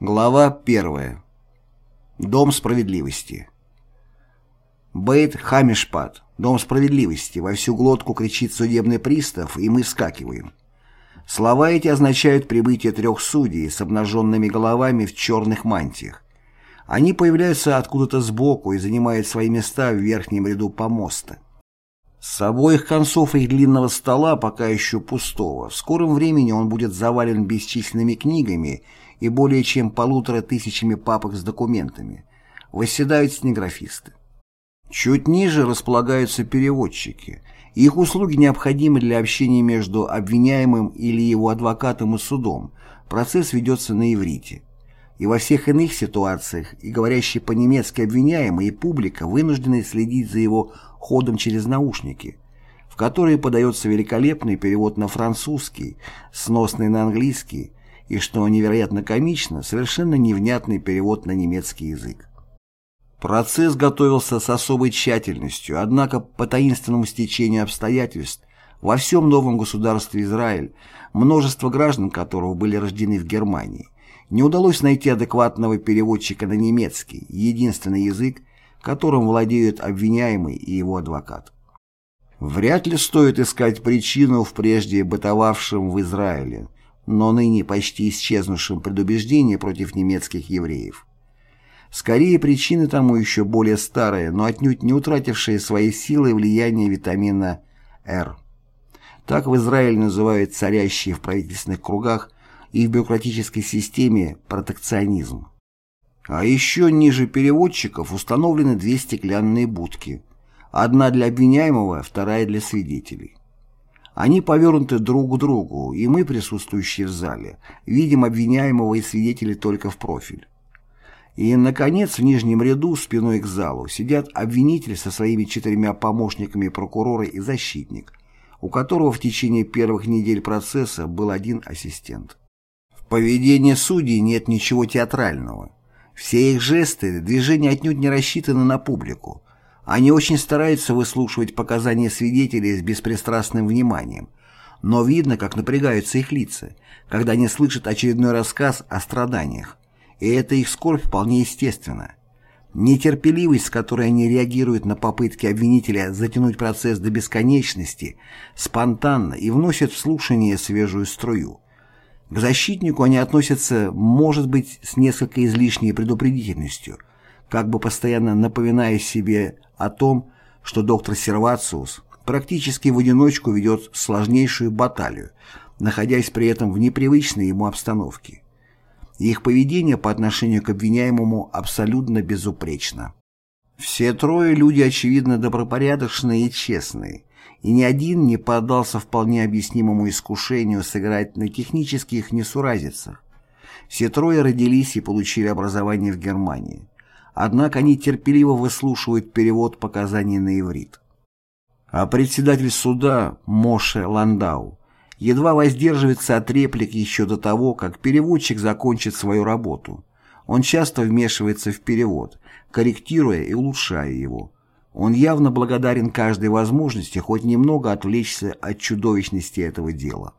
Глава 1. Дом справедливости. Бейт Хамишпад, Дом справедливости, во всю глотку кричит судебный пристав, и мы вскакиваем. Слова эти означают прибытие трех судей с обнаженными головами в черных мантиях. Они появляются откуда-то сбоку и занимают свои места в верхнем ряду помоста. С обоих концов их длинного стола, пока еще пустого, в скором времени он будет завален бесчисленными книгами и более чем полутора тысячами папок с документами. Восседают стенографисты. Чуть ниже располагаются переводчики. Их услуги необходимы для общения между обвиняемым или его адвокатом и судом. Процесс ведется на иврите. И во всех иных ситуациях и говорящий по-немецки обвиняемый и публика вынуждены следить за его ходом через наушники, в которые подается великолепный перевод на французский, сносный на английский и, что невероятно комично, совершенно невнятный перевод на немецкий язык. Процесс готовился с особой тщательностью, однако по таинственному стечению обстоятельств во всем новом государстве Израиль, множество граждан которого были рождены в Германии, не удалось найти адекватного переводчика на немецкий, единственный язык, которым владеют обвиняемый и его адвокат. Вряд ли стоит искать причину в прежде бытовавшем в Израиле, но ныне почти исчезнувшем предубеждении против немецких евреев. Скорее, причины тому еще более старые, но отнюдь не утратившие своей силы влияние витамина R. Так в Израиле называют царящий в правительственных кругах и в бюрократической системе протекционизм. А еще ниже переводчиков установлены две стеклянные будки. Одна для обвиняемого, вторая для свидетелей. Они повернуты друг к другу, и мы, присутствующие в зале, видим обвиняемого и свидетелей только в профиль. И, наконец, в нижнем ряду, спиной к залу, сидят обвинитель со своими четырьмя помощниками прокурора и защитник, у которого в течение первых недель процесса был один ассистент. В поведении судей нет ничего театрального. Все их жесты, движения отнюдь не рассчитаны на публику, они очень стараются выслушивать показания свидетелей с беспристрастным вниманием, но видно, как напрягаются их лица, когда они слышат очередной рассказ о страданиях, и эта их скорбь вполне естественна. Нетерпеливость, с которой они реагируют на попытки обвинителя затянуть процесс до бесконечности, спонтанно и вносят в слушание свежую струю. К защитнику они относятся, может быть, с несколько излишней предупредительностью, как бы постоянно напоминая себе о том, что доктор Сервациус практически в одиночку ведет сложнейшую баталию, находясь при этом в непривычной ему обстановке. Их поведение по отношению к обвиняемому абсолютно безупречно. Все трое люди, очевидно, добропорядочные и честные, и ни один не поддался вполне объяснимому искушению сыграть на технических несуразицах. Все трое родились и получили образование в Германии. Однако они терпеливо выслушивают перевод показаний на иврит. А председатель суда Моше Ландау едва воздерживается от реплик еще до того, как переводчик закончит свою работу. Он часто вмешивается в перевод, корректируя и улучшая его. Он явно благодарен каждой возможности хоть немного отвлечься от чудовищности этого дела.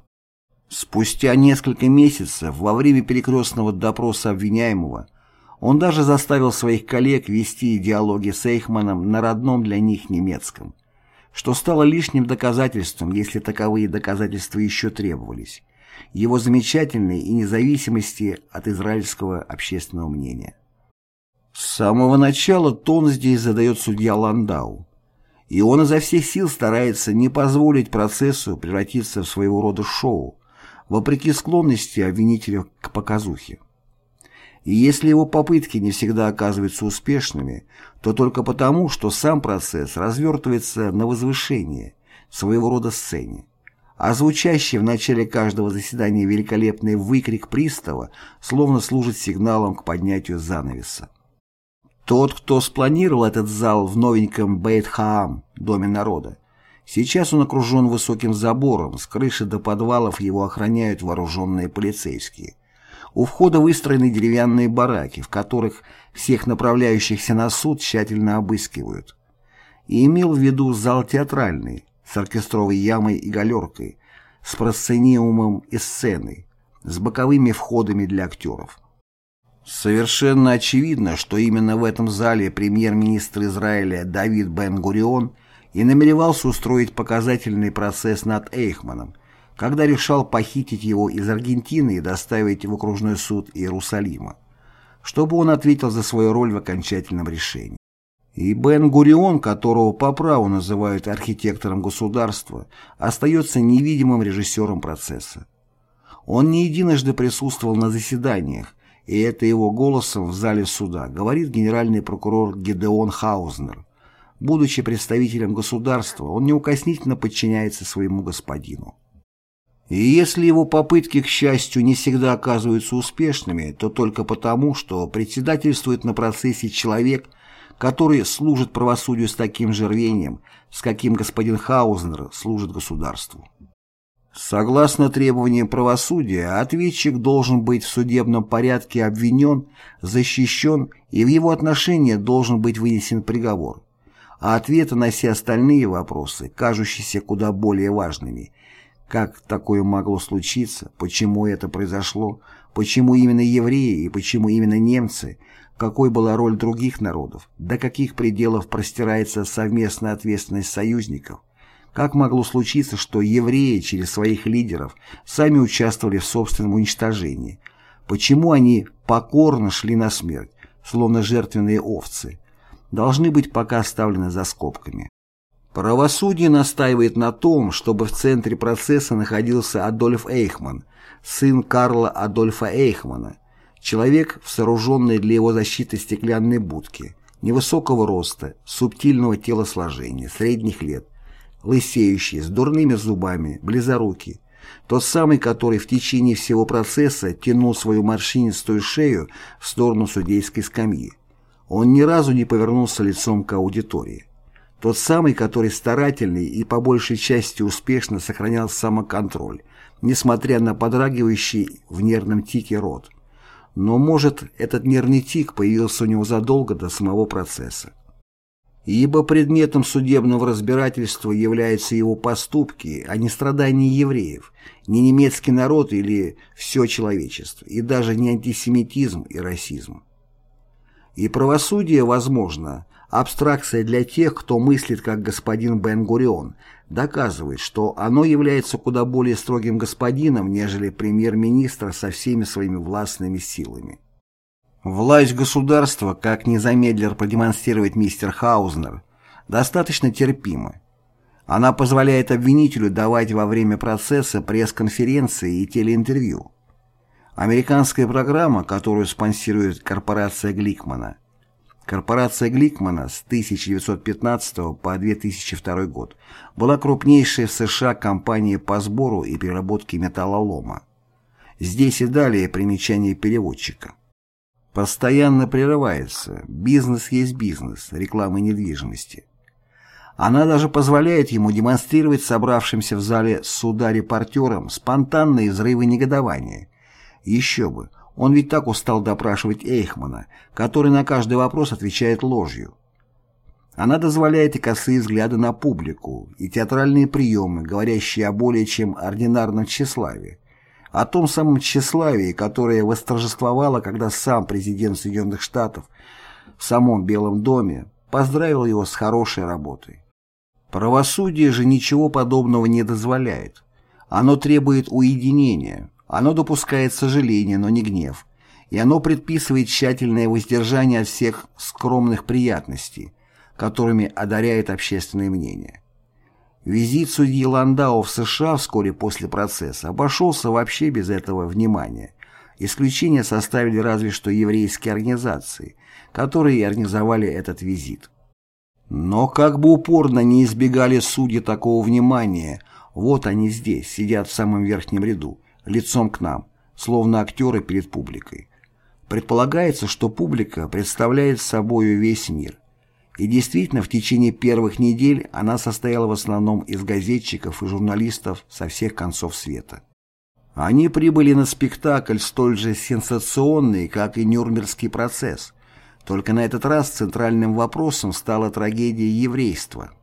Спустя несколько месяцев, во время перекрестного допроса обвиняемого, он даже заставил своих коллег вести диалоги с Эйхманом на родном для них немецком, что стало лишним доказательством, если таковые доказательства еще требовались, его замечательной и независимости от израильского общественного мнения. С самого начала тон здесь задает судья Ландау, и он изо всех сил старается не позволить процессу превратиться в своего рода шоу, вопреки склонности обвинителя к показухе. И если его попытки не всегда оказываются успешными, то только потому, что сам процесс развертывается на возвышение, своего рода сцене. А звучащий в начале каждого заседания великолепный выкрик пристава словно служит сигналом к поднятию занавеса. Тот, кто спланировал этот зал в новеньком Бейт-Хаам, Доме народа, сейчас он окружен высоким забором, с крыши до подвалов его охраняют вооруженные полицейские. У входа выстроены деревянные бараки, в которых всех направляющихся на суд тщательно обыскивают. И имел в виду зал театральный, с оркестровой ямой и галеркой, с просцениумом и сценой, с боковыми входами для актеров. Совершенно очевидно, что именно в этом зале премьер-министр Израиля Давид Бен-Гурион и намеревался устроить показательный процесс над Эйхманом, когда решал похитить его из Аргентины и доставить в окружной суд Иерусалима, чтобы он ответил за свою роль в окончательном решении. И Бен-Гурион, которого по праву называют архитектором государства, остается невидимым режиссером процесса. Он не единожды присутствовал на заседаниях, и это его голосом в зале суда говорит генеральный прокурор Гедеон Хаузнер. Будучи представителем государства, он неукоснительно подчиняется своему господину. И если его попытки, к счастью, не всегда оказываются успешными, то только потому, что председательствует на процессе человек, который служит правосудию с таким же рвением, с каким господин Хаузнер служит государству. Согласно требованиям правосудия, ответчик должен быть в судебном порядке обвинен, защищен и в его отношении должен быть вынесен приговор. А ответы на все остальные вопросы, кажущиеся куда более важными, как такое могло случиться, почему это произошло, почему именно евреи и почему именно немцы, какой была роль других народов, до каких пределов простирается совместная ответственность союзников, как могло случиться, что евреи через своих лидеров сами участвовали в собственном уничтожении, почему они покорно шли на смерть, словно жертвенные овцы, должны быть пока оставлены за скобками. Правосудие настаивает на том, чтобы в центре процесса находился Адольф Эйхман, сын Карла Адольфа Эйхмана, человек в сооруженной для его защиты стеклянной будке, невысокого роста, субтильного телосложения, средних лет, лысеющий, с дурными зубами, близорукий, тот самый, который в течение всего процесса тянул свою морщинистую шею в сторону судейской скамьи. Он ни разу не повернулся лицом к аудитории. Тот самый, который старательный и по большей части успешно сохранял самоконтроль, несмотря на подрагивающий в нервном тике рот. Но, может, этот нервный тик появился у него задолго до самого процесса. Ибо предметом судебного разбирательства являются его поступки, а не страдания евреев, не немецкий народ или все человечество, и даже не антисемитизм и расизм. И правосудие, возможно, Абстракция для тех, кто мыслит как господин Бен-Гурион, доказывает, что оно является куда более строгим господином, нежели премьер-министр со всеми своими властными силами. Власть государства, как не замедлил продемонстрировать мистер Хаузнер, достаточно терпима. Она позволяет обвинителю давать во время процесса пресс-конференции и телеинтервью. Американская программа, которую спонсирует корпорация Гликмана – Корпорация Гликмана с 1915 по 2002 год была крупнейшей в США компанией по сбору и переработке металлолома. Здесь и далее примечание переводчика. Постоянно прерывается. Бизнес есть бизнес, реклама недвижимости. Она даже позволяет ему демонстрировать собравшимся в зале суда репортерам спонтанные взрывы негодования. Еще бы, он ведь так устал допрашивать Эйхмана, который на каждый вопрос отвечает ложью. Она дозволяет и косые взгляды на публику, и театральные приемы, говорящие о более чем ординарном тщеславии, о том самом тщеславии, которое восторжествовало, когда сам президент Соединенных Штатов в самом Белом доме поздравил его с хорошей работой. Правосудие же ничего подобного не дозволяет. Оно требует уединения, оно допускает сожаление, но не гнев, и оно предписывает тщательное воздержание от всех скромных приятностей, которыми одаряет общественное мнение. Визит судьи Ландау в США вскоре после процесса обошелся вообще без этого внимания. Исключение составили разве что еврейские организации, которые организовали этот визит. Но как бы упорно не избегали судьи такого внимания, вот они здесь, сидят в самом верхнем ряду, лицом к нам, словно актеры перед публикой. Предполагается, что публика представляет собою весь мир. И действительно, в течение первых недель она состояла в основном из газетчиков и журналистов со всех концов света. Они прибыли на спектакль столь же сенсационный, как и Нюрнбергский процесс, только на этот раз центральным вопросом стала трагедия еврейства –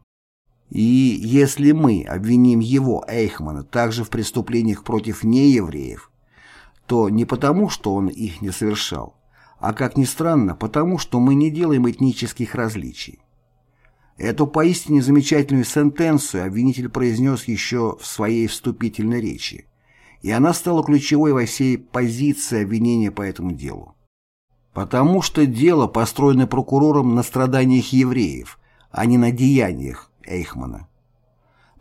и если мы обвиним его, Эйхмана, также в преступлениях против неевреев, то не потому, что он их не совершал, а как ни странно, потому что мы не делаем этнических различий. Эту поистине замечательную сентенцию обвинитель произнес еще в своей вступительной речи, и она стала ключевой во всей позиции обвинения по этому делу. Потому что дело построено прокурором на страданиях евреев, а не на деяниях Эйхмана.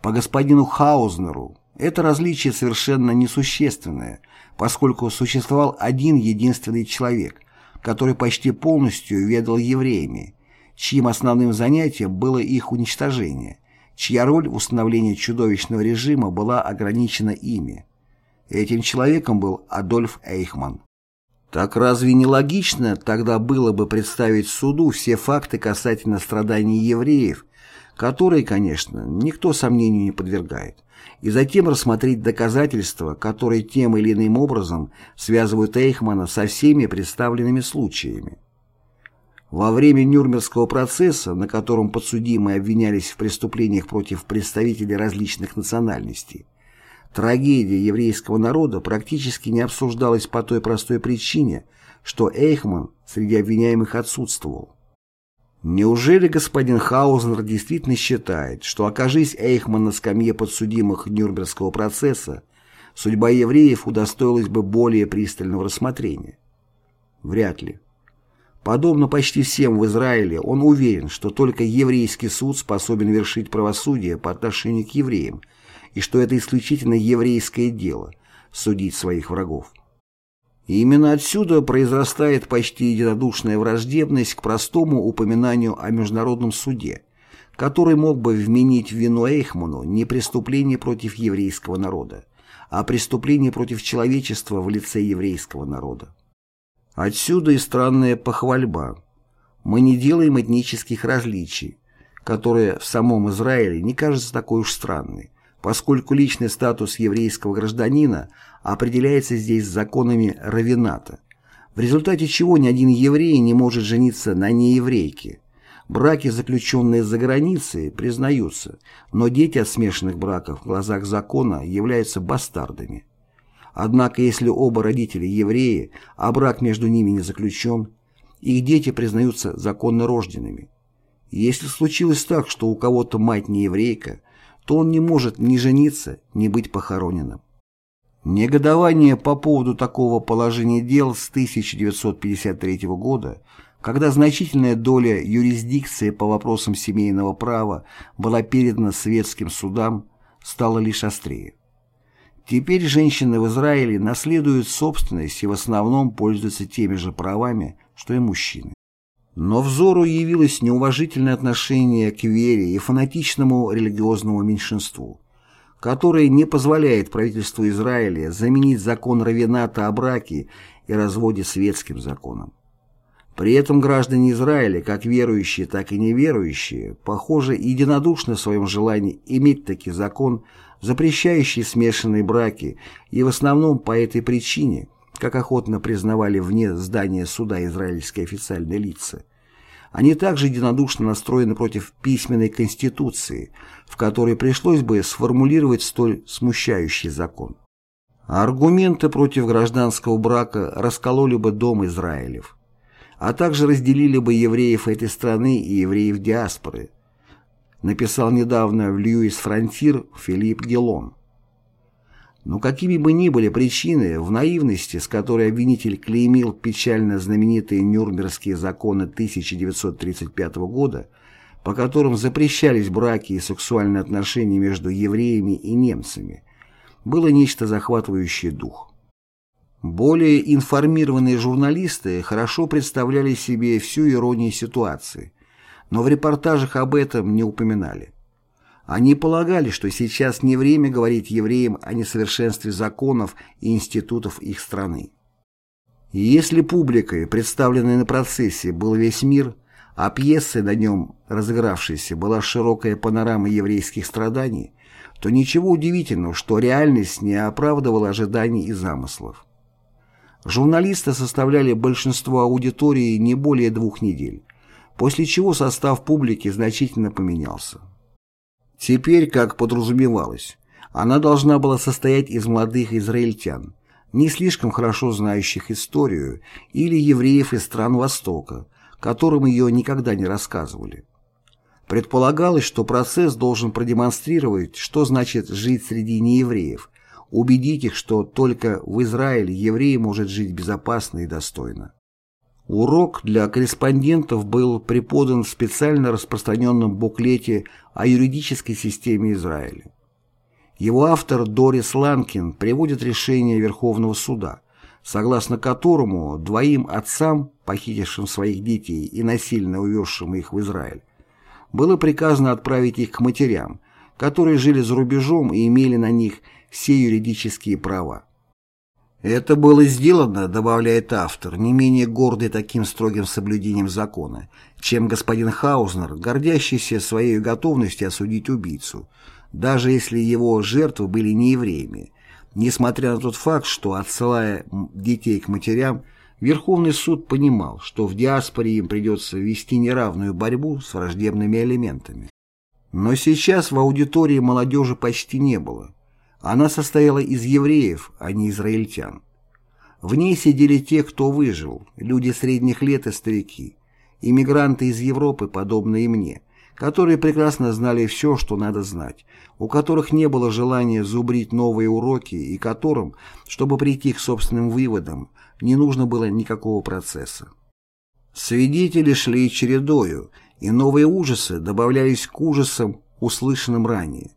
По господину Хаузнеру это различие совершенно несущественное, поскольку существовал один единственный человек, который почти полностью ведал евреями, чьим основным занятием было их уничтожение, чья роль в установлении чудовищного режима была ограничена ими. Этим человеком был Адольф Эйхман. Так разве не логично тогда было бы представить суду все факты касательно страданий евреев, которые, конечно, никто сомнению не подвергает, и затем рассмотреть доказательства, которые тем или иным образом связывают Эйхмана со всеми представленными случаями? Во время Нюрнбергского процесса, на котором подсудимые обвинялись в преступлениях против представителей различных национальностей, Трагедия еврейского народа практически не обсуждалась по той простой причине, что Эйхман среди обвиняемых отсутствовал. Неужели господин Хаузнер действительно считает, что окажись Эйхман на скамье подсудимых Нюрнбергского процесса, судьба евреев удостоилась бы более пристального рассмотрения? Вряд ли. Подобно почти всем в Израиле, он уверен, что только еврейский суд способен вершить правосудие по отношению к евреям, и что это исключительно еврейское дело – судить своих врагов. И именно отсюда произрастает почти единодушная враждебность к простому упоминанию о Международном суде, который мог бы вменить вину Эйхману не преступление против еврейского народа, а преступление против человечества в лице еврейского народа. Отсюда и странная похвальба. Мы не делаем этнических различий, которые в самом Израиле не кажутся такой уж странной, поскольку личный статус еврейского гражданина определяется здесь законами равената, в результате чего ни один еврей не может жениться на нееврейке. Браки, заключенные за границей, признаются, но дети от смешанных браков в глазах закона являются бастардами. Однако, если оба родителя евреи, а брак между ними не заключен, их дети признаются законно рожденными. Если случилось так, что у кого-то мать не еврейка, то он не может ни жениться, ни быть похороненным. Негодование по поводу такого положения дел с 1953 года, когда значительная доля юрисдикции по вопросам семейного права была передана светским судам, стало лишь острее. Теперь женщины в Израиле наследуют собственность и в основном пользуются теми же правами, что и мужчины. Но взору явилось неуважительное отношение к вере и фанатичному религиозному меньшинству, которое не позволяет правительству Израиля заменить закон Равената о браке и разводе светским законом. При этом граждане Израиля, как верующие, так и неверующие, похоже, единодушны в своем желании иметь таки закон, запрещающий смешанные браки, и в основном по этой причине – как охотно признавали вне здания суда израильские официальные лица. Они также единодушно настроены против письменной конституции, в которой пришлось бы сформулировать столь смущающий закон. Аргументы против гражданского брака раскололи бы дом Израилев, а также разделили бы евреев этой страны и евреев диаспоры, написал недавно в Льюис Фронтир Филипп Гелон. Но какими бы ни были причины, в наивности, с которой обвинитель клеймил печально знаменитые Нюрнбергские законы 1935 года, по которым запрещались браки и сексуальные отношения между евреями и немцами, было нечто захватывающее дух. Более информированные журналисты хорошо представляли себе всю иронию ситуации, но в репортажах об этом не упоминали. Они полагали, что сейчас не время говорить евреям о несовершенстве законов и институтов их страны. И если публикой, представленной на процессе, был весь мир, а пьесой на нем разыгравшейся была широкая панорама еврейских страданий, то ничего удивительного, что реальность не оправдывала ожиданий и замыслов. Журналисты составляли большинство аудитории не более двух недель, после чего состав публики значительно поменялся. Теперь, как подразумевалось, она должна была состоять из молодых израильтян, не слишком хорошо знающих историю, или евреев из стран Востока, которым ее никогда не рассказывали. Предполагалось, что процесс должен продемонстрировать, что значит жить среди неевреев, убедить их, что только в Израиле еврей может жить безопасно и достойно. Урок для корреспондентов был преподан в специально распространенном буклете о юридической системе Израиля. Его автор Дорис Ланкин приводит решение Верховного суда, согласно которому двоим отцам, похитившим своих детей и насильно увезшим их в Израиль, было приказано отправить их к матерям, которые жили за рубежом и имели на них все юридические права. Это было сделано, добавляет автор, не менее гордый таким строгим соблюдением закона, чем господин Хаузнер, гордящийся своей готовностью осудить убийцу, даже если его жертвы были не евреями, несмотря на тот факт, что, отсылая детей к матерям, Верховный суд понимал, что в диаспоре им придется вести неравную борьбу с враждебными элементами. Но сейчас в аудитории молодежи почти не было. Она состояла из евреев, а не израильтян. В ней сидели те, кто выжил, люди средних лет и старики, иммигранты из Европы, подобные мне, которые прекрасно знали все, что надо знать, у которых не было желания зубрить новые уроки и которым, чтобы прийти к собственным выводам, не нужно было никакого процесса. Свидетели шли чередою, и новые ужасы добавлялись к ужасам, услышанным ранее.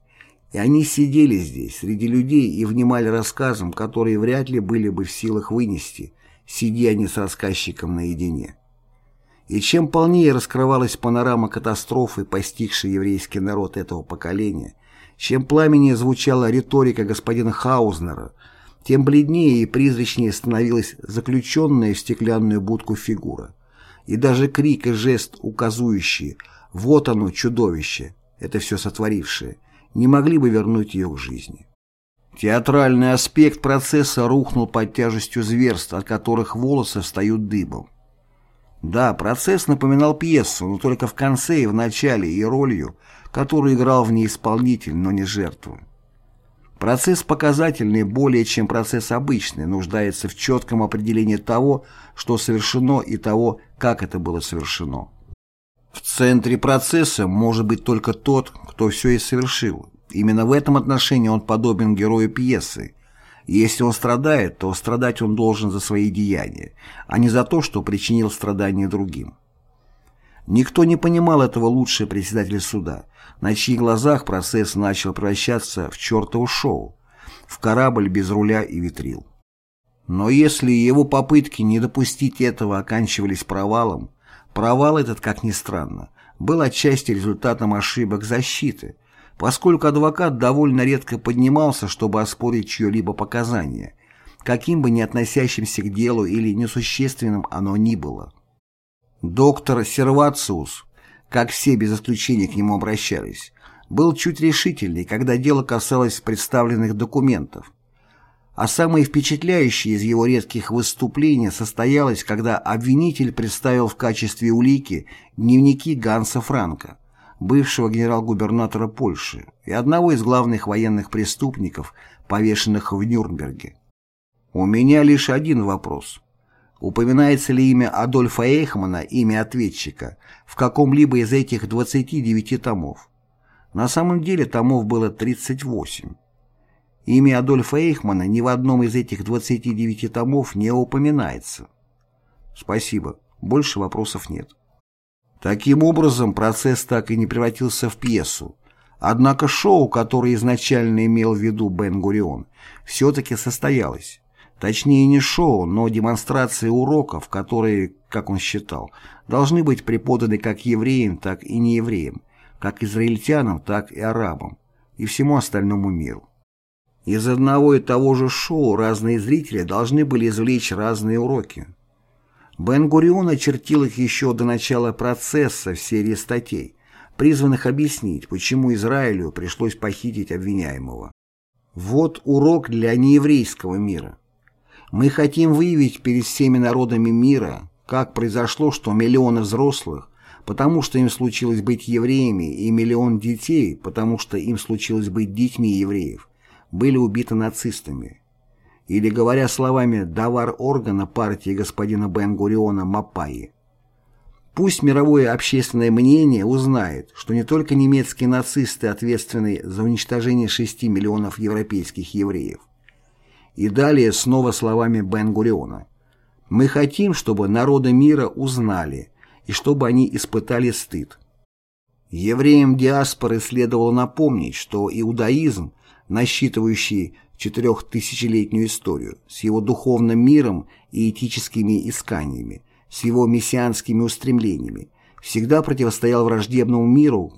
Они сидели здесь, среди людей, и внимали рассказам, которые вряд ли были бы в силах вынести, сидя они с рассказчиком наедине. И чем полнее раскрывалась панорама катастрофы, постигшей еврейский народ этого поколения, чем пламеннее звучала риторика господина Хаузнера, тем бледнее и призрачнее становилась заключенная в стеклянную будку фигура. И даже крик и жест, указующие «Вот оно, чудовище!» это все сотворившее, не могли бы вернуть ее к жизни. Театральный аспект процесса рухнул под тяжестью зверств, от которых волосы встают дыбом. Да, процесс напоминал пьесу, но только в конце и в начале и ролью, которую играл в ней исполнитель, но не жертву. Процесс показательный более чем процесс обычный, нуждается в четком определении того, что совершено и того, как это было совершено. В центре процесса может быть только тот, кто все и совершил. Именно в этом отношении он подобен герою пьесы. если он страдает, то страдать он должен за свои деяния, а не за то, что причинил страдания другим. Никто не понимал этого лучше председателя суда, на чьих глазах процесс начал превращаться в чертово шоу, в корабль без руля и витрил. Но если его попытки не допустить этого оканчивались провалом, провал этот, как ни странно, был отчасти результатом ошибок защиты, поскольку адвокат довольно редко поднимался, чтобы оспорить чье-либо показание, каким бы ни относящимся к делу или несущественным оно ни было. Доктор Сервациус, как все без исключения к нему обращались, был чуть решительней, когда дело касалось представленных документов. А самое впечатляющее из его редких выступлений состоялось, когда обвинитель представил в качестве улики дневники Ганса Франка, бывшего генерал-губернатора Польши и одного из главных военных преступников, повешенных в Нюрнберге. У меня лишь один вопрос. Упоминается ли имя Адольфа Эйхмана, имя ответчика, в каком-либо из этих 29 томов? На самом деле томов было 38. Имя Адольфа Эйхмана ни в одном из этих 29 томов не упоминается. Спасибо, больше вопросов нет. Таким образом, процесс так и не превратился в пьесу. Однако шоу, которое изначально имел в виду Бен-Гурион, все-таки состоялось. Точнее не шоу, но демонстрации уроков, которые, как он считал, должны быть преподаны как евреям, так и неевреям, как израильтянам, так и арабам, и всему остальному миру. Из одного и того же шоу разные зрители должны были извлечь разные уроки. Бен-Гурион очертил их еще до начала процесса в серии статей, призванных объяснить, почему Израилю пришлось похитить обвиняемого. Вот урок для нееврейского мира. Мы хотим выявить перед всеми народами мира, как произошло, что миллионы взрослых, потому что им случилось быть евреями, и миллион детей, потому что им случилось быть детьми евреев, были убиты нацистами. или, говоря словами давар органа партии господина Бен-Гуриона Мапайи, Пусть мировое общественное мнение узнает, что не только немецкие нацисты ответственны за уничтожение 6 миллионов европейских евреев. И далее снова словами Бен-Гуриона. «Мы хотим, чтобы народы мира узнали, и чтобы они испытали стыд. Евреям диаспоры следовало напомнить, что иудаизм, насчитывающий четырехтысячелетнюю историю, с его духовным миром и этическими исканиями, с его мессианскими устремлениями, всегда противостоял враждебному миру,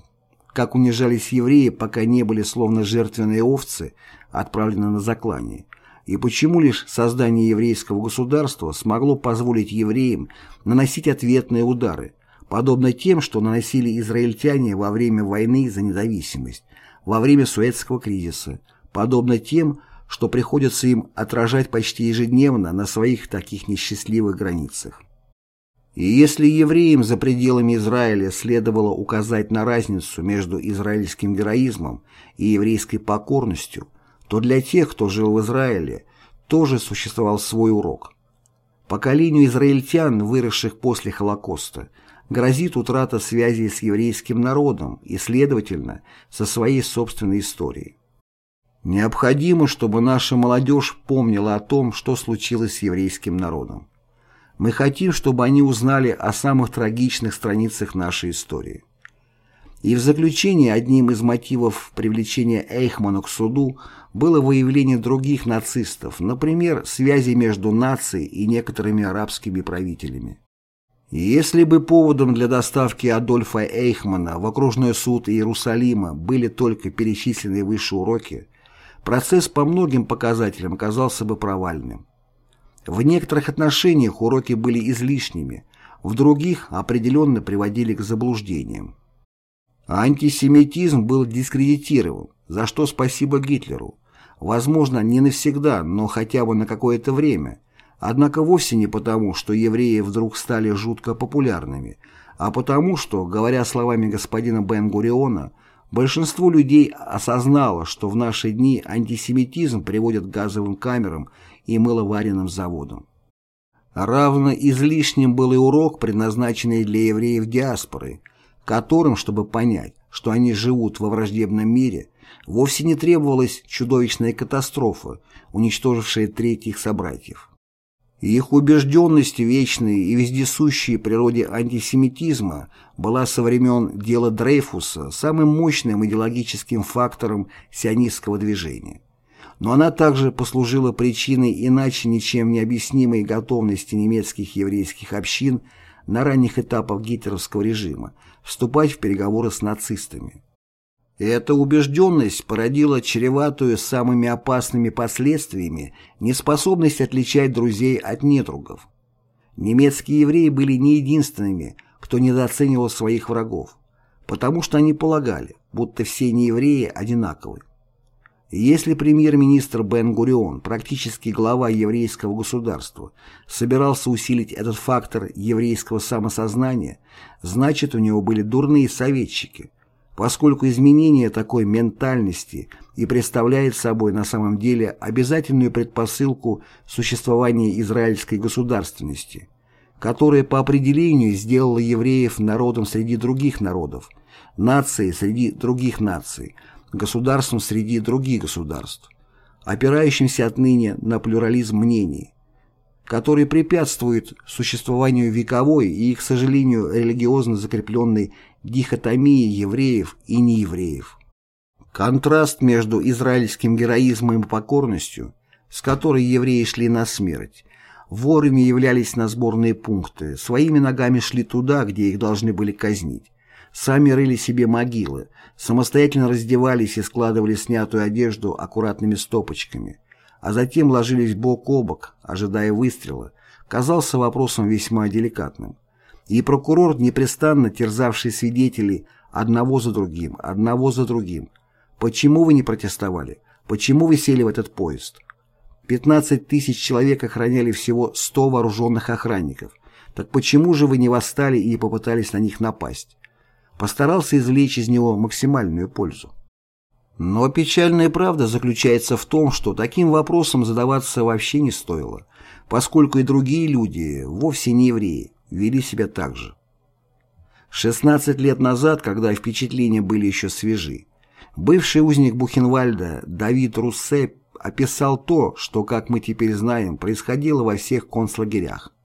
как унижались евреи, пока не были словно жертвенные овцы, отправлены на заклание, и почему лишь создание еврейского государства смогло позволить евреям наносить ответные удары, подобно тем, что наносили израильтяне во время войны за независимость, во время Суэцкого кризиса, подобно тем, что приходится им отражать почти ежедневно на своих таких несчастливых границах. И если евреям за пределами Израиля следовало указать на разницу между израильским героизмом и еврейской покорностью, то для тех, кто жил в Израиле, тоже существовал свой урок. Поколению израильтян, выросших после Холокоста, грозит утрата связи с еврейским народом и, следовательно, со своей собственной историей. Необходимо, чтобы наша молодежь помнила о том, что случилось с еврейским народом. Мы хотим, чтобы они узнали о самых трагичных страницах нашей истории. И в заключение одним из мотивов привлечения Эйхмана к суду было выявление других нацистов, например, связи между нацией и некоторыми арабскими правителями. Если бы поводом для доставки Адольфа Эйхмана в окружной суд Иерусалима были только перечисленные выше уроки, процесс по многим показателям оказался бы провальным. В некоторых отношениях уроки были излишними, в других определенно приводили к заблуждениям. Антисемитизм был дискредитирован, за что спасибо Гитлеру. Возможно, не навсегда, но хотя бы на какое-то время. Однако вовсе не потому, что евреи вдруг стали жутко популярными, а потому, что, говоря словами господина Бен-Гуриона, большинство людей осознало, что в наши дни антисемитизм приводит к газовым камерам и мыловаренным заводом. Равно излишним был и урок, предназначенный для евреев диаспоры, которым, чтобы понять, что они живут во враждебном мире, вовсе не требовалась чудовищная катастрофа, уничтожившая третьих собратьев. Их убежденность в вечной и вездесущей природе антисемитизма была со времен дела Дрейфуса самым мощным идеологическим фактором сионистского движения но она также послужила причиной иначе ничем не объяснимой готовности немецких еврейских общин на ранних этапах гитлеровского режима вступать в переговоры с нацистами. Эта убежденность породила чреватую самыми опасными последствиями неспособность отличать друзей от недругов. Немецкие евреи были не единственными, кто недооценивал своих врагов, потому что они полагали, будто все неевреи одинаковы. Если премьер-министр Бен-Гурион, практически глава еврейского государства, собирался усилить этот фактор еврейского самосознания, значит у него были дурные советчики, поскольку изменение такой ментальности и представляет собой на самом деле обязательную предпосылку существования израильской государственности, которая по определению сделала евреев народом среди других народов, нацией среди других наций – государством среди других государств, опирающимся отныне на плюрализм мнений, который препятствует существованию вековой и, к сожалению, религиозно закрепленной дихотомии евреев и неевреев. Контраст между израильским героизмом и покорностью, с которой евреи шли на смерть, ворами являлись на сборные пункты, своими ногами шли туда, где их должны были казнить, сами рыли себе могилы, самостоятельно раздевались и складывали снятую одежду аккуратными стопочками, а затем ложились бок о бок, ожидая выстрела, казался вопросом весьма деликатным. И прокурор, непрестанно терзавший свидетелей одного за другим, одного за другим. «Почему вы не протестовали? Почему вы сели в этот поезд?» 15 тысяч человек охраняли всего 100 вооруженных охранников. Так почему же вы не восстали и не попытались на них напасть? постарался извлечь из него максимальную пользу. Но печальная правда заключается в том, что таким вопросом задаваться вообще не стоило, поскольку и другие люди, вовсе не евреи, вели себя так же. 16 лет назад, когда впечатления были еще свежи, бывший узник Бухенвальда Давид Руссе описал то, что, как мы теперь знаем, происходило во всех концлагерях.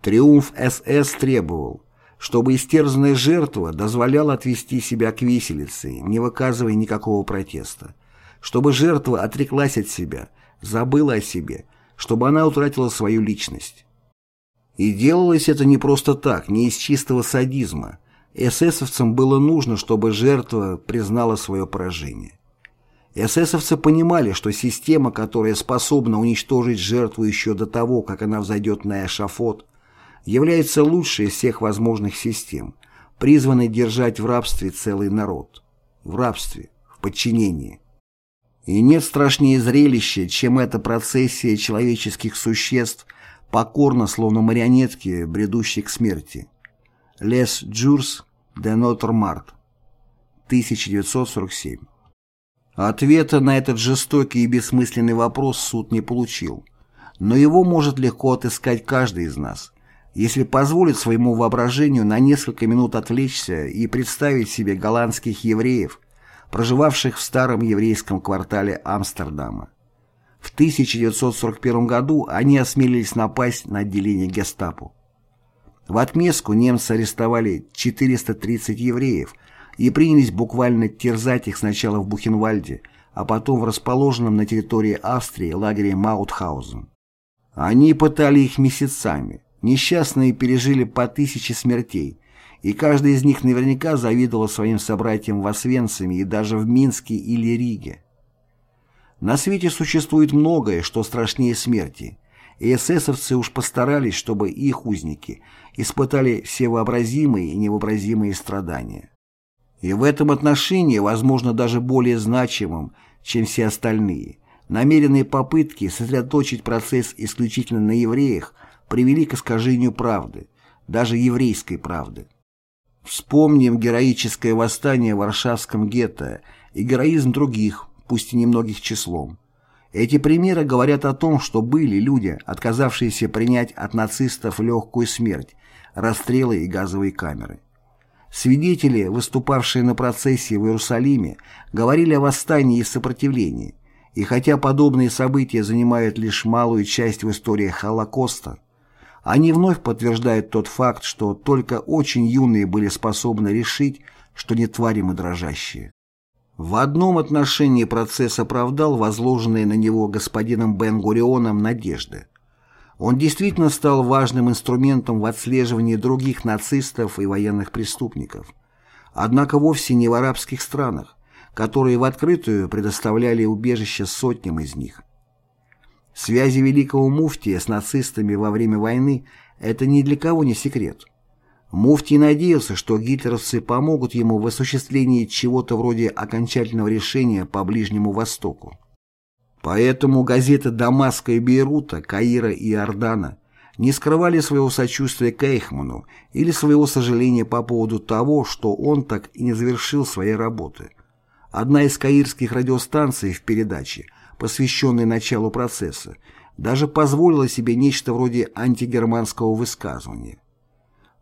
Триумф СС требовал, чтобы истерзанная жертва дозволяла отвести себя к виселице, не выказывая никакого протеста, чтобы жертва отреклась от себя, забыла о себе, чтобы она утратила свою личность. И делалось это не просто так, не из чистого садизма. Эсэсовцам было нужно, чтобы жертва признала свое поражение. Эсэсовцы понимали, что система, которая способна уничтожить жертву еще до того, как она взойдет на эшафот, является лучшей из всех возможных систем, призванной держать в рабстве целый народ. В рабстве, в подчинении. И нет страшнее зрелища, чем эта процессия человеческих существ, покорно, словно марионетки, бредущие к смерти. Лес Джурс де Нотр-Март, 1947. Ответа на этот жестокий и бессмысленный вопрос суд не получил, но его может легко отыскать каждый из нас, если позволит своему воображению на несколько минут отвлечься и представить себе голландских евреев, проживавших в старом еврейском квартале Амстердама. В 1941 году они осмелились напасть на отделение гестапо. В отместку немцы арестовали 430 евреев и принялись буквально терзать их сначала в Бухенвальде, а потом в расположенном на территории Австрии лагере Маутхаузен. Они пытали их месяцами. Несчастные пережили по тысяче смертей, и каждый из них наверняка завидовал своим собратьям в Освенциме и даже в Минске или Риге. На свете существует многое, что страшнее смерти, и эсэсовцы уж постарались, чтобы их узники испытали все вообразимые и невообразимые страдания. И в этом отношении, возможно, даже более значимым, чем все остальные, намеренные попытки сосредоточить процесс исключительно на евреях привели к искажению правды, даже еврейской правды. Вспомним героическое восстание в Варшавском гетто и героизм других, пусть и немногих числом. Эти примеры говорят о том, что были люди, отказавшиеся принять от нацистов легкую смерть, расстрелы и газовые камеры. Свидетели, выступавшие на процессе в Иерусалиме, говорили о восстании и сопротивлении, и хотя подобные события занимают лишь малую часть в истории Холокоста, они вновь подтверждают тот факт, что только очень юные были способны решить, что не твари мы дрожащие. В одном отношении процесс оправдал возложенные на него господином Бен-Гурионом надежды. Он действительно стал важным инструментом в отслеживании других нацистов и военных преступников. Однако вовсе не в арабских странах, которые в открытую предоставляли убежище сотням из них. Связи великого муфтия с нацистами во время войны – это ни для кого не секрет. Муфтий надеялся, что гитлеровцы помогут ему в осуществлении чего-то вроде окончательного решения по Ближнему Востоку. Поэтому газеты Дамаска и Бейрута, Каира и Ордана не скрывали своего сочувствия к Эйхману или своего сожаления по поводу того, что он так и не завершил своей работы. Одна из каирских радиостанций в передаче, посвященной началу процесса, даже позволила себе нечто вроде антигерманского высказывания.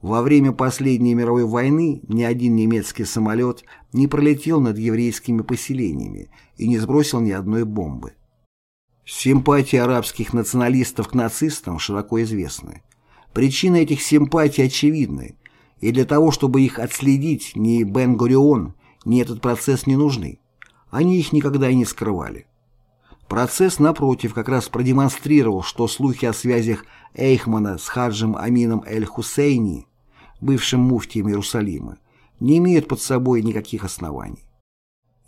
Во время последней мировой войны ни один немецкий самолет не пролетел над еврейскими поселениями и не сбросил ни одной бомбы. Симпатии арабских националистов к нацистам широко известны. Причины этих симпатий очевидны, и для того, чтобы их отследить, ни Бен-Гурион, ни этот процесс не нужны. Они их никогда и не скрывали. Процесс, напротив, как раз продемонстрировал, что слухи о связях Эйхмана с Хаджем Амином Эль-Хусейни бывшим муфтием Иерусалима, не имеют под собой никаких оснований.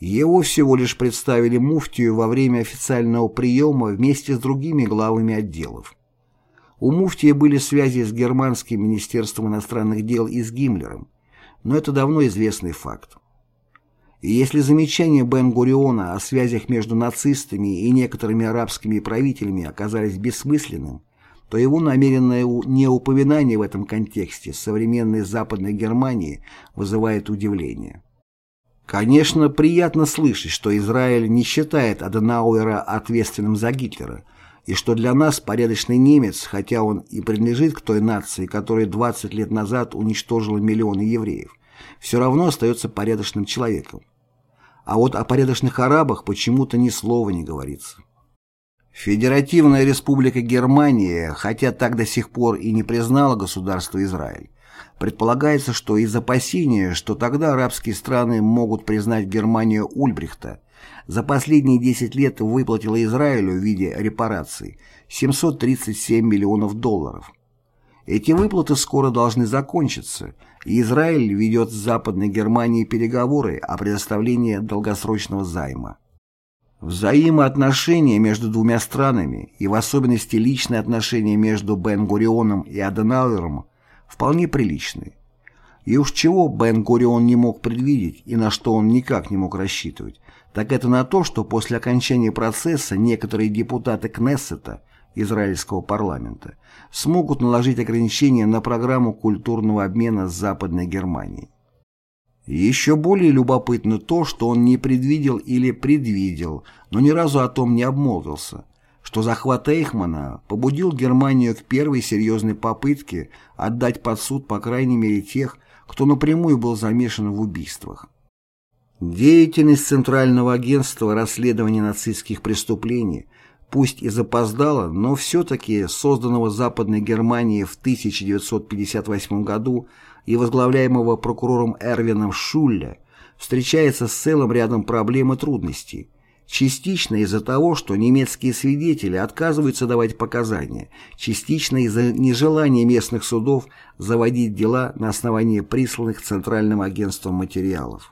Его всего лишь представили муфтию во время официального приема вместе с другими главами отделов. У муфтия были связи с германским министерством иностранных дел и с Гиммлером, но это давно известный факт. И если замечания Бен-Гуриона о связях между нацистами и некоторыми арабскими правителями оказались бессмысленным, то его намеренное неупоминание в этом контексте современной Западной Германии вызывает удивление. Конечно, приятно слышать, что Израиль не считает Аденауэра ответственным за Гитлера, и что для нас порядочный немец, хотя он и принадлежит к той нации, которая 20 лет назад уничтожила миллионы евреев, все равно остается порядочным человеком. А вот о порядочных арабах почему-то ни слова не говорится. Федеративная республика Германия, хотя так до сих пор и не признала государство Израиль, предполагается, что из опасения, что тогда арабские страны могут признать Германию Ульбрихта, за последние 10 лет выплатила Израилю в виде репараций 737 миллионов долларов. Эти выплаты скоро должны закончиться, Израиль ведет с Западной Германией переговоры о предоставлении долгосрочного займа. Взаимоотношения между двумя странами, и в особенности личные отношения между Бен-Гурионом и Аденауэром, вполне приличны. И уж чего Бен-Гурион не мог предвидеть и на что он никак не мог рассчитывать, так это на то, что после окончания процесса некоторые депутаты Кнессета, израильского парламента, смогут наложить ограничения на программу культурного обмена с Западной Германией. Еще более любопытно то, что он не предвидел или предвидел, но ни разу о том не обмолвился, что захват Эйхмана побудил Германию к первой серьезной попытке отдать под суд по крайней мере тех, кто напрямую был замешан в убийствах. Деятельность Центрального агентства расследования нацистских преступлений, пусть и запоздала, но все-таки созданного Западной Германией в 1958 году, и возглавляемого прокурором Эрвином Шулле встречается с целым рядом проблем и трудностей, частично из-за того, что немецкие свидетели отказываются давать показания, частично из-за нежелания местных судов заводить дела на основании присланных Центральным агентством материалов.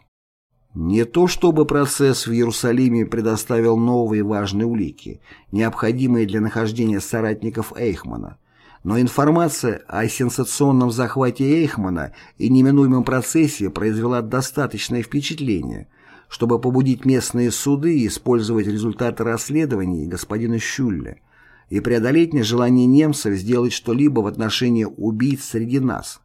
Не то чтобы процесс в Иерусалиме предоставил новые важные улики, необходимые для нахождения соратников Эйхмана – но информация о сенсационном захвате Эйхмана и неминуемом процессе произвела достаточное впечатление, чтобы побудить местные суды использовать результаты расследований господина Щулля и преодолеть нежелание немцев сделать что-либо в отношении убийц среди нас.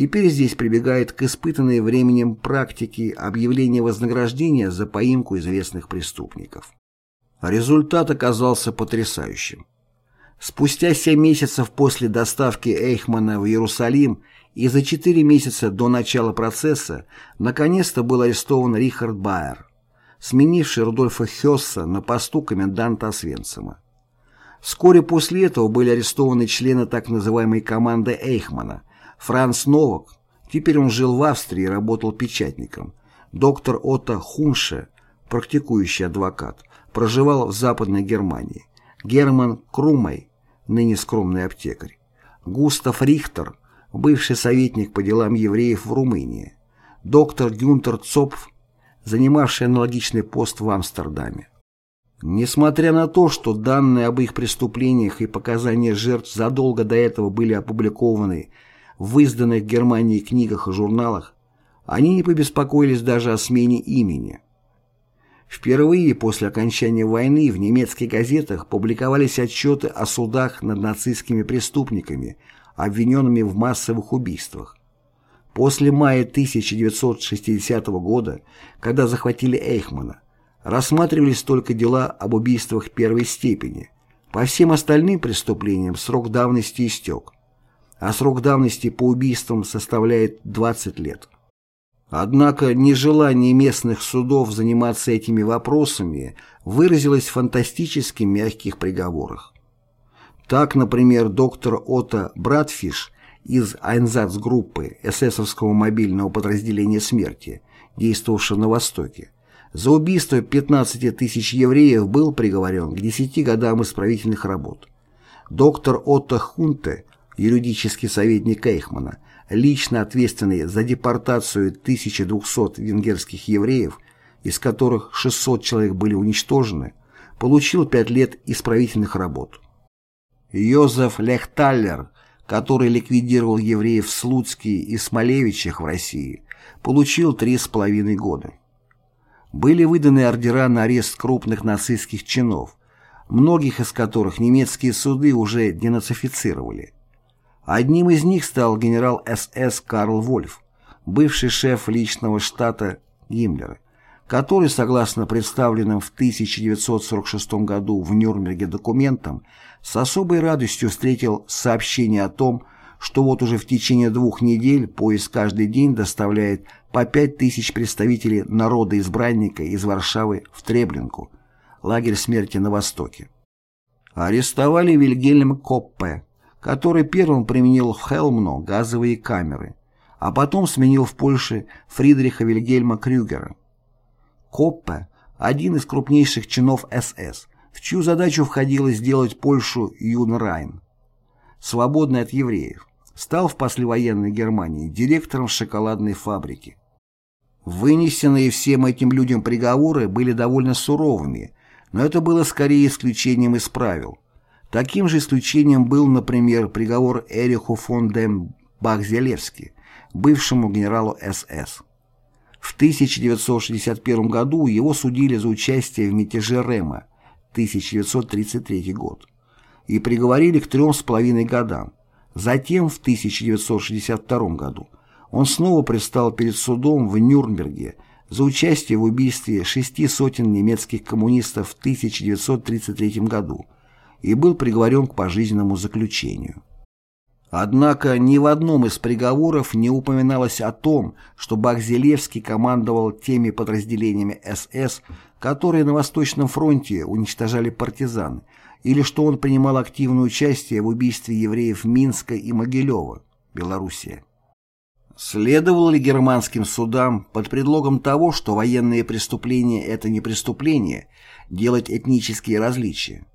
Теперь здесь прибегает к испытанной временем практике объявления вознаграждения за поимку известных преступников. Результат оказался потрясающим. Спустя семь месяцев после доставки Эйхмана в Иерусалим и за четыре месяца до начала процесса наконец-то был арестован Рихард Байер, сменивший Рудольфа Хесса на посту коменданта Освенцима. Вскоре после этого были арестованы члены так называемой команды Эйхмана, Франц Новак, теперь он жил в Австрии и работал печатником, доктор Отто Хунше, практикующий адвокат, проживал в Западной Германии, Герман Крумей, ныне скромный аптекарь, Густав Рихтер, бывший советник по делам евреев в Румынии, доктор Гюнтер Цопф, занимавший аналогичный пост в Амстердаме. Несмотря на то, что данные об их преступлениях и показания жертв задолго до этого были опубликованы в изданных в Германии книгах и журналах, они не побеспокоились даже о смене имени – Впервые после окончания войны в немецких газетах публиковались отчеты о судах над нацистскими преступниками, обвиненными в массовых убийствах. После мая 1960 года, когда захватили Эйхмана, рассматривались только дела об убийствах первой степени. По всем остальным преступлениям срок давности истек, а срок давности по убийствам составляет 20 лет. Однако нежелание местных судов заниматься этими вопросами выразилось в фантастически мягких приговорах. Так, например, доктор Отто Братфиш из Айнзацгруппы эсэсовского мобильного подразделения смерти, действовавшего на Востоке, за убийство 15 тысяч евреев был приговорен к 10 годам исправительных работ. Доктор Отто Хунте, юридический советник Эйхмана, лично ответственный за депортацию 1200 венгерских евреев, из которых 600 человек были уничтожены, получил 5 лет исправительных работ. Йозеф Лехталлер, который ликвидировал евреев в Слуцке и Смолевичах в России, получил 3,5 года. Были выданы ордера на арест крупных нацистских чинов, многих из которых немецкие суды уже денацифицировали. Одним из них стал генерал СС Карл Вольф, бывший шеф личного штата Гиммлера, который, согласно представленным в 1946 году в Нюрнберге документам, с особой радостью встретил сообщение о том, что вот уже в течение двух недель поезд каждый день доставляет по пять тысяч представителей народа-избранника из Варшавы в Треблинку, лагерь смерти на Востоке. Арестовали Вильгельма Коппе, который первым применил в Хелмно газовые камеры, а потом сменил в Польше Фридриха Вильгельма Крюгера. Коппе – один из крупнейших чинов СС, в чью задачу входило сделать Польшу Юнрайн, свободной от евреев, стал в послевоенной Германии директором шоколадной фабрики. Вынесенные всем этим людям приговоры были довольно суровыми, но это было скорее исключением из правил. Таким же исключением был, например, приговор Эриху фон дем Бахзелевски, бывшему генералу СС. В 1961 году его судили за участие в мятеже Рема, 1933 год, и приговорили к трем с половиной годам. Затем, в 1962 году, он снова предстал перед судом в Нюрнберге за участие в убийстве шести сотен немецких коммунистов в 1933 году и был приговорен к пожизненному заключению. Однако ни в одном из приговоров не упоминалось о том, что Бахзелевский командовал теми подразделениями СС, которые на Восточном фронте уничтожали партизан, или что он принимал активное участие в убийстве евреев Минска и Могилева, Белоруссия. Следовало ли германским судам под предлогом того, что военные преступления – это не преступление, делать этнические различия?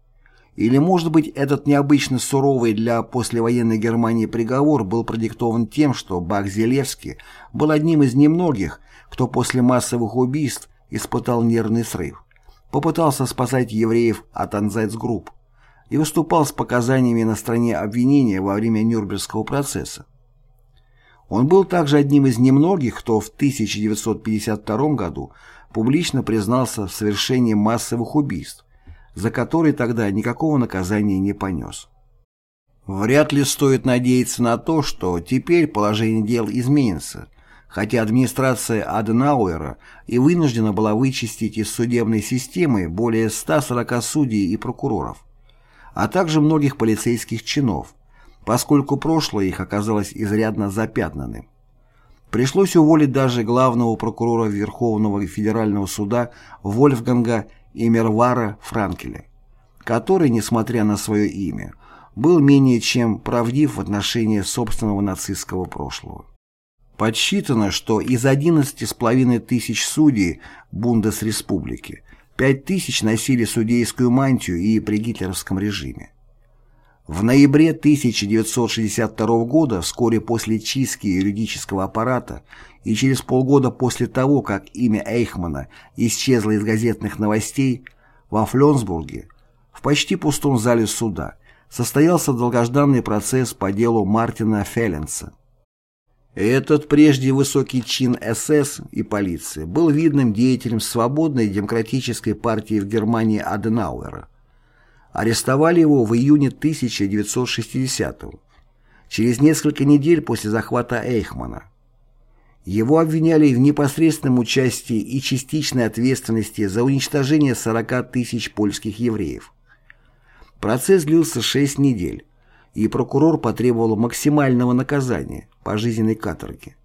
Или, может быть, этот необычно суровый для послевоенной Германии приговор был продиктован тем, что Бах-Зелевский был одним из немногих, кто после массовых убийств испытал нервный срыв, попытался спасать евреев от Анзайцгрупп и выступал с показаниями на стороне обвинения во время Нюрнбергского процесса. Он был также одним из немногих, кто в 1952 году публично признался в совершении массовых убийств, за который тогда никакого наказания не понес. Вряд ли стоит надеяться на то, что теперь положение дел изменится, хотя администрация Аденауэра и вынуждена была вычистить из судебной системы более 140 судей и прокуроров, а также многих полицейских чинов, поскольку прошлое их оказалось изрядно запятнанным. Пришлось уволить даже главного прокурора Верховного федерального суда Вольфганга Эмервара Франкеля, который, несмотря на свое имя, был менее чем правдив в отношении собственного нацистского прошлого. Подсчитано, что из 11,5 тысяч судей Бундесреспублики 5 тысяч носили судейскую мантию и при гитлеровском режиме. В ноябре 1962 года, вскоре после чистки юридического аппарата и через полгода после того, как имя Эйхмана исчезло из газетных новостей, во Фленсбурге, в почти пустом зале суда, состоялся долгожданный процесс по делу Мартина Фелленса. Этот прежде высокий чин СС и полиции был видным деятелем свободной демократической партии в Германии Аденауэра Арестовали его в июне 1960-го, через несколько недель после захвата Эйхмана. Его обвиняли в непосредственном участии и частичной ответственности за уничтожение 40 тысяч польских евреев. Процесс длился 6 недель, и прокурор потребовал максимального наказания – пожизненной каторги.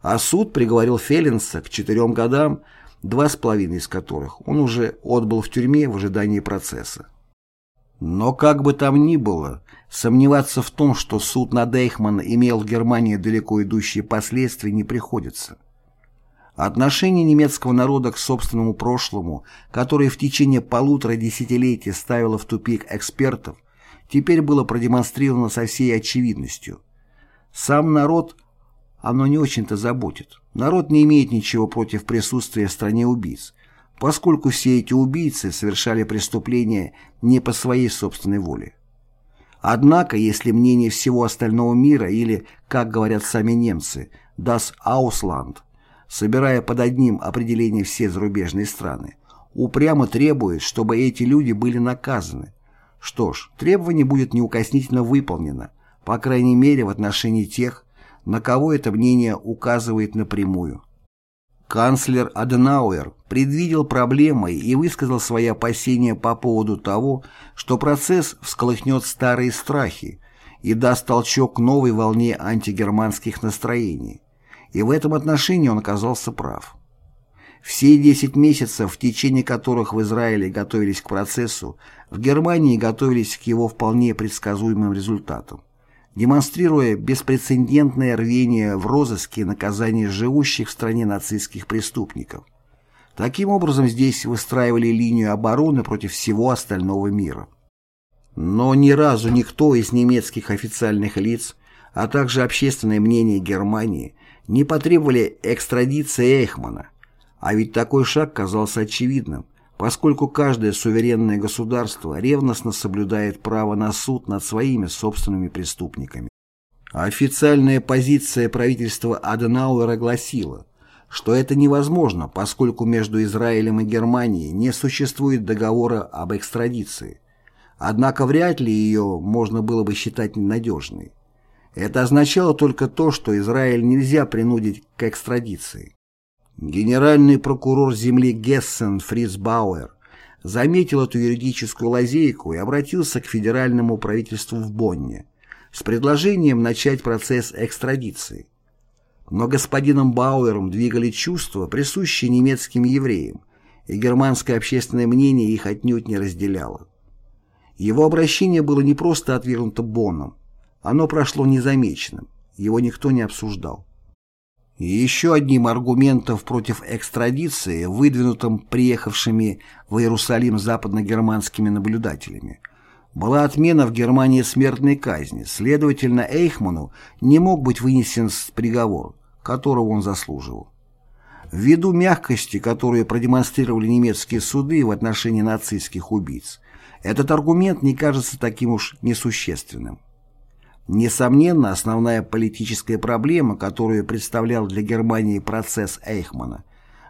А суд приговорил Феллинса к четырем годам, два с половиной из которых он уже отбыл в тюрьме в ожидании процесса. Но как бы там ни было, сомневаться в том, что суд над Эйхман имел в Германии далеко идущие последствия, не приходится. Отношение немецкого народа к собственному прошлому, которое в течение полутора десятилетий ставило в тупик экспертов, теперь было продемонстрировано со всей очевидностью. Сам народ оно не очень-то заботит. Народ не имеет ничего против присутствия в стране убийц, поскольку все эти убийцы совершали преступления не по своей собственной воле. Однако, если мнение всего остального мира или, как говорят сами немцы, «das Ausland», собирая под одним определение все зарубежные страны, упрямо требует, чтобы эти люди были наказаны. Что ж, требование будет неукоснительно выполнено, по крайней мере в отношении тех, на кого это мнение указывает напрямую. Канцлер Аденауэр предвидел проблемы и высказал свои опасения по поводу того, что процесс всколыхнет старые страхи и даст толчок новой волне антигерманских настроений. И в этом отношении он оказался прав. Все 10 месяцев, в течение которых в Израиле готовились к процессу, в Германии готовились к его вполне предсказуемым результатам демонстрируя беспрецедентное рвение в розыске и наказании живущих в стране нацистских преступников. Таким образом, здесь выстраивали линию обороны против всего остального мира. Но ни разу никто из немецких официальных лиц, а также общественное мнение Германии, не потребовали экстрадиции Эйхмана, а ведь такой шаг казался очевидным, поскольку каждое суверенное государство ревностно соблюдает право на суд над своими собственными преступниками. Официальная позиция правительства Аденауэра гласила, что это невозможно, поскольку между Израилем и Германией не существует договора об экстрадиции. Однако вряд ли ее можно было бы считать ненадежной. Это означало только то, что Израиль нельзя принудить к экстрадиции. Генеральный прокурор земли Гессен Фриц Бауэр заметил эту юридическую лазейку и обратился к федеральному правительству в Бонне с предложением начать процесс экстрадиции. Но господином Бауэром двигали чувства, присущие немецким евреям, и германское общественное мнение их отнюдь не разделяло. Его обращение было не просто отвергнуто Бонном, оно прошло незамеченным, его никто не обсуждал. Еще одним аргументом против экстрадиции, выдвинутым приехавшими в Иерусалим западногерманскими наблюдателями, была отмена в Германии смертной казни, следовательно, Эйхману не мог быть вынесен приговор, которого он заслуживал. Ввиду мягкости, которую продемонстрировали немецкие суды в отношении нацистских убийц, этот аргумент не кажется таким уж несущественным. Несомненно, основная политическая проблема, которую представлял для Германии процесс Эйхмана,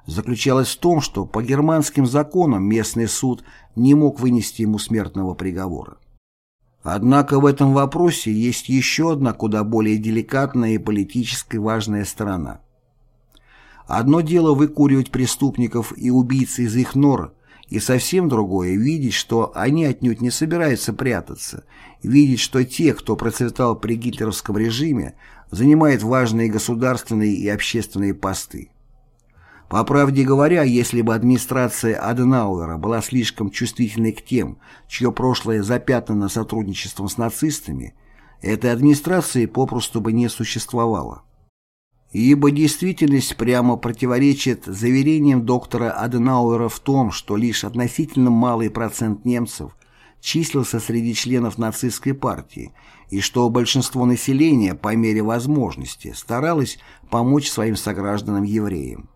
заключалась в том, что по германским законам местный суд не мог вынести ему смертного приговора. Однако в этом вопросе есть еще одна куда более деликатная и политически важная сторона. Одно дело выкуривать преступников и убийц из их нор, и совсем другое – видеть, что они отнюдь не собираются прятаться, видеть, что те, кто процветал при гитлеровском режиме, занимают важные государственные и общественные посты. По правде говоря, если бы администрация Аденауэра была слишком чувствительной к тем, чье прошлое запятнано сотрудничеством с нацистами, этой администрации попросту бы не существовало ибо действительность прямо противоречит заверениям доктора Аденауэра в том, что лишь относительно малый процент немцев числился среди членов нацистской партии и что большинство населения по мере возможности старалось помочь своим согражданам-евреям.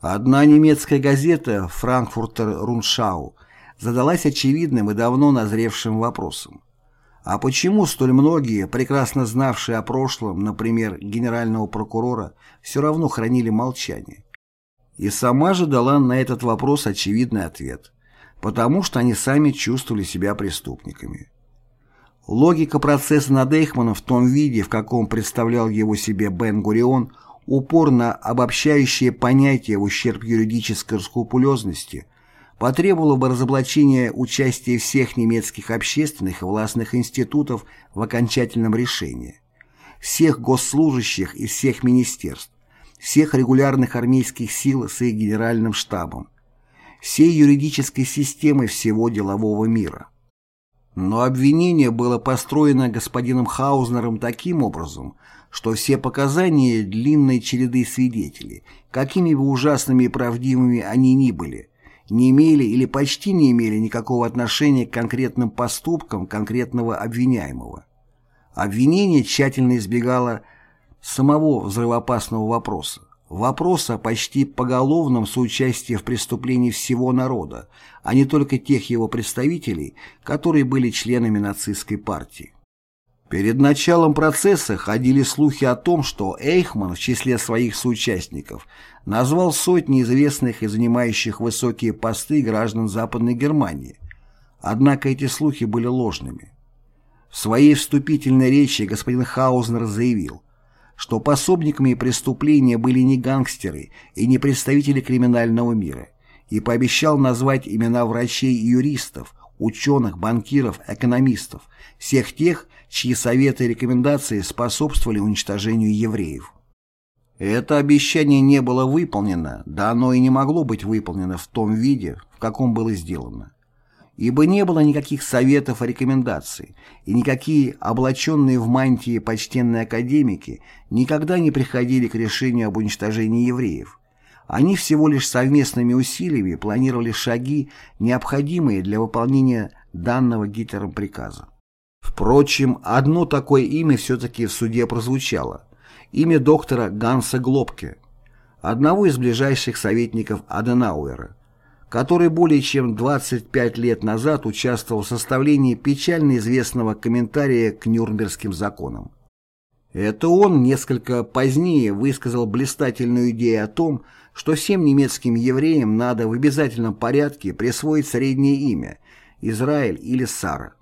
Одна немецкая газета «Франкфуртер Руншау» задалась очевидным и давно назревшим вопросом. А почему столь многие, прекрасно знавшие о прошлом, например, генерального прокурора, все равно хранили молчание? И сама же дала на этот вопрос очевидный ответ. Потому что они сами чувствовали себя преступниками. Логика процесса над Эйхманом в том виде, в каком представлял его себе Бен-Гурион, упорно обобщающее понятие в ущерб юридической скрупулезности – потребовало бы разоблачения участия всех немецких общественных и властных институтов в окончательном решении, всех госслужащих из всех министерств, всех регулярных армейских сил с их генеральным штабом, всей юридической системы всего делового мира. Но обвинение было построено господином Хаузнером таким образом, что все показания длинной череды свидетелей, какими бы ужасными и правдивыми они ни были, не имели или почти не имели никакого отношения к конкретным поступкам конкретного обвиняемого. Обвинение тщательно избегало самого взрывоопасного вопроса, вопроса о почти поголовном соучастии в преступлении всего народа, а не только тех его представителей, которые были членами нацистской партии. Перед началом процесса ходили слухи о том, что Эйхман в числе своих соучастников назвал сотни известных и занимающих высокие посты граждан Западной Германии. Однако эти слухи были ложными. В своей вступительной речи господин Хаузнер заявил, что пособниками преступления были не гангстеры и не представители криминального мира, и пообещал назвать имена врачей и юристов, ученых, банкиров, экономистов, всех тех, чьи советы и рекомендации способствовали уничтожению евреев. Это обещание не было выполнено, да оно и не могло быть выполнено в том виде, в каком было сделано ибо не было никаких советов и рекомендаций, и никакие облаченные в мантии почтенные академики никогда не приходили к решению об уничтожении евреев. Они всего лишь совместными усилиями планировали шаги, необходимые для выполнения данного Гитлером приказа. Впрочем, одно такое имя все-таки в суде прозвучало. Имя доктора Ганса Глобке, одного из ближайших советников Аденауэра, который более чем 25 лет назад участвовал в составлении печально известного комментария к Нюрнбергским законам. Это он несколько позднее высказал блистательную идею о том, что всем немецким евреям надо в обязательном порядке присвоить среднее имя – Израиль или Сара.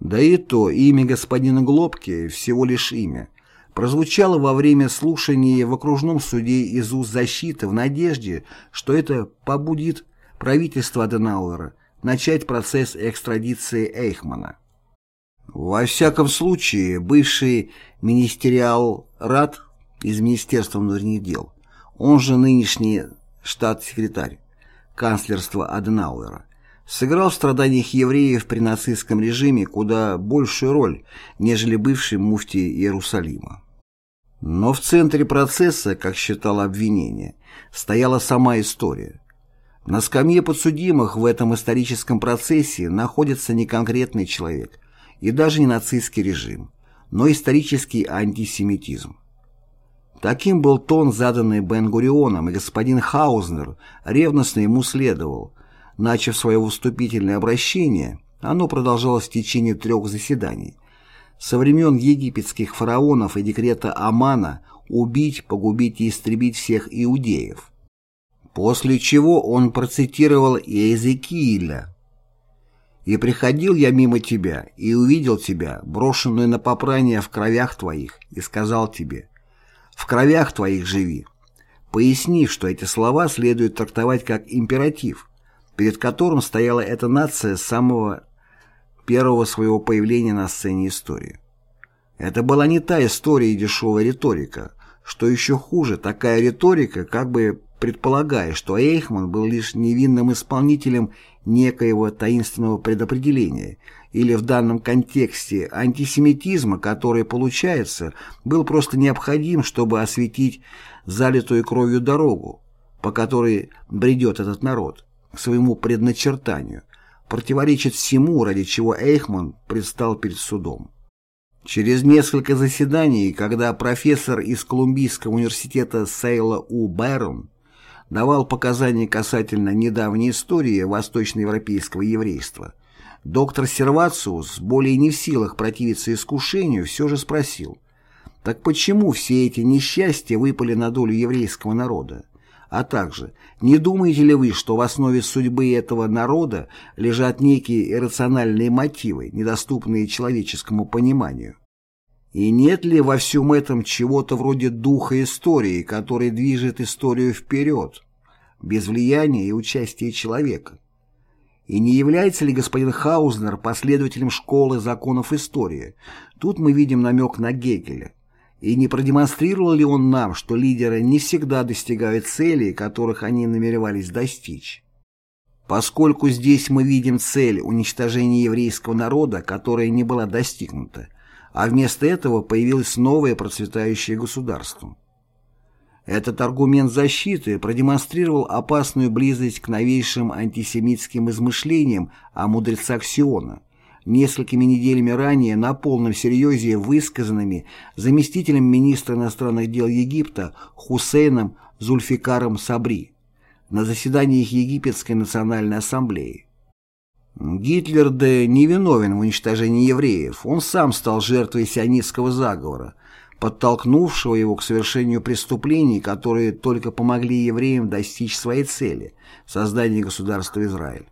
Да и то имя господина Глобки, всего лишь имя, прозвучало во время слушания в окружном суде из уст защиты в надежде, что это побудит правительство Аденауэра начать процесс экстрадиции Эйхмана. Во всяком случае, бывший министериал РАД из Министерства внутренних дел, он же нынешний штат-секретарь канцлерства Аденауэра, сыграл в страданиях евреев при нацистском режиме куда большую роль, нежели бывший муфти Иерусалима. Но в центре процесса, как считало обвинение, стояла сама история, на скамье подсудимых в этом историческом процессе находится не конкретный человек и даже не нацистский режим, но исторический антисемитизм. Таким был тон, заданный Бен-Гурионом, и господин Хаузнер ревностно ему следовал. Начав свое выступительное обращение, оно продолжалось в течение трех заседаний. Со времен египетских фараонов и декрета Амана убить, погубить и истребить всех иудеев. После чего он процитировал Иезекииля. «И приходил я мимо тебя, и увидел тебя, брошенную на попрание в кровях твоих, и сказал тебе, в кровях твоих живи». Пояснив, что эти слова следует трактовать как императив, перед которым стояла эта нация с самого первого своего появления на сцене истории. Это была не та история и дешевая риторика, что еще хуже, такая риторика как бы предполагая, что Эйхман был лишь невинным исполнителем некоего таинственного предопределения или в данном контексте антисемитизма, который, получается, был просто необходим, чтобы осветить залитую кровью дорогу, по которой бредет этот народ, своему предначертанию, противоречит всему, ради чего Эйхман предстал перед судом. Через несколько заседаний, когда профессор из Колумбийского университета Сейла У. Бэрон давал показания касательно недавней истории восточноевропейского еврейства, доктор Сервациус, более не в силах противиться искушению, все же спросил, так почему все эти несчастья выпали на долю еврейского народа? А также, не думаете ли вы, что в основе судьбы этого народа лежат некие иррациональные мотивы, недоступные человеческому пониманию? И нет ли во всем этом чего-то вроде духа истории, который движет историю вперед, без влияния и участия человека? И не является ли господин Хаузнер последователем школы законов истории? Тут мы видим намек на Гегеля. И не продемонстрировал ли он нам, что лидеры не всегда достигают целей, которых они намеревались достичь? Поскольку здесь мы видим цель уничтожения еврейского народа, которая не была достигнута, а вместо этого появилось новое процветающее государство. Этот аргумент защиты продемонстрировал опасную близость к новейшим антисемитским измышлениям о мудрецах Сиона, несколькими неделями ранее на полном серьезе высказанными заместителем министра иностранных дел Египта Хусейном Зульфикаром Сабри на заседании Египетской национальной ассамблеи. Гитлер да не виновен в уничтожении евреев, он сам стал жертвой сионистского заговора, подтолкнувшего его к совершению преступлений, которые только помогли евреям достичь своей цели – создания государства Израиль.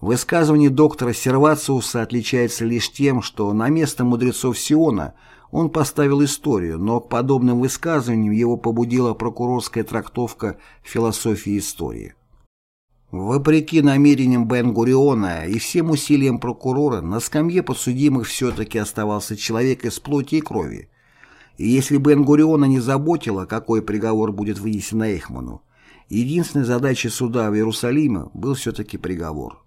Высказывание доктора Сервациуса отличается лишь тем, что на место мудрецов Сиона Он поставил историю, но к подобным высказываниям его побудила прокурорская трактовка философии истории. Вопреки намерениям Бен-Гуриона и всем усилиям прокурора, на скамье подсудимых все-таки оставался человек из плоти и крови. И если Бен-Гуриона не заботило, какой приговор будет вынесен Эйхману, единственной задачей суда в Иерусалиме был все-таки приговор.